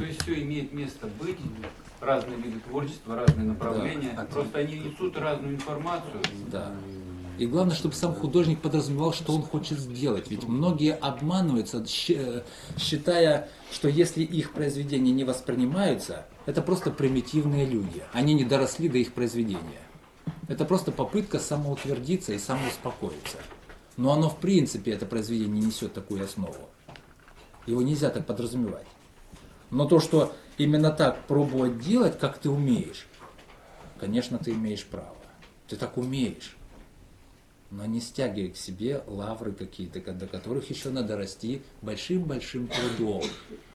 То есть все имеет место быть, разные виды творчества, разные направления. Да. Просто они несут разную информацию. Да. И главное, чтобы сам художник подразумевал, что он хочет сделать. Ведь многие обманываются, э, считая, что если их произведения не воспринимаются, это просто примитивные люди. Они не доросли до их произведения. Это просто попытка самоутвердиться и самоуспокоиться. Но оно в принципе, это произведение не несет такую основу. Его нельзя так подразумевать. Но то, что именно так пробовать делать, как ты умеешь, конечно, ты имеешь право. Ты так умеешь. Но не стягивай к себе лавры какие-то, до которых еще надо расти большим-большим трудом.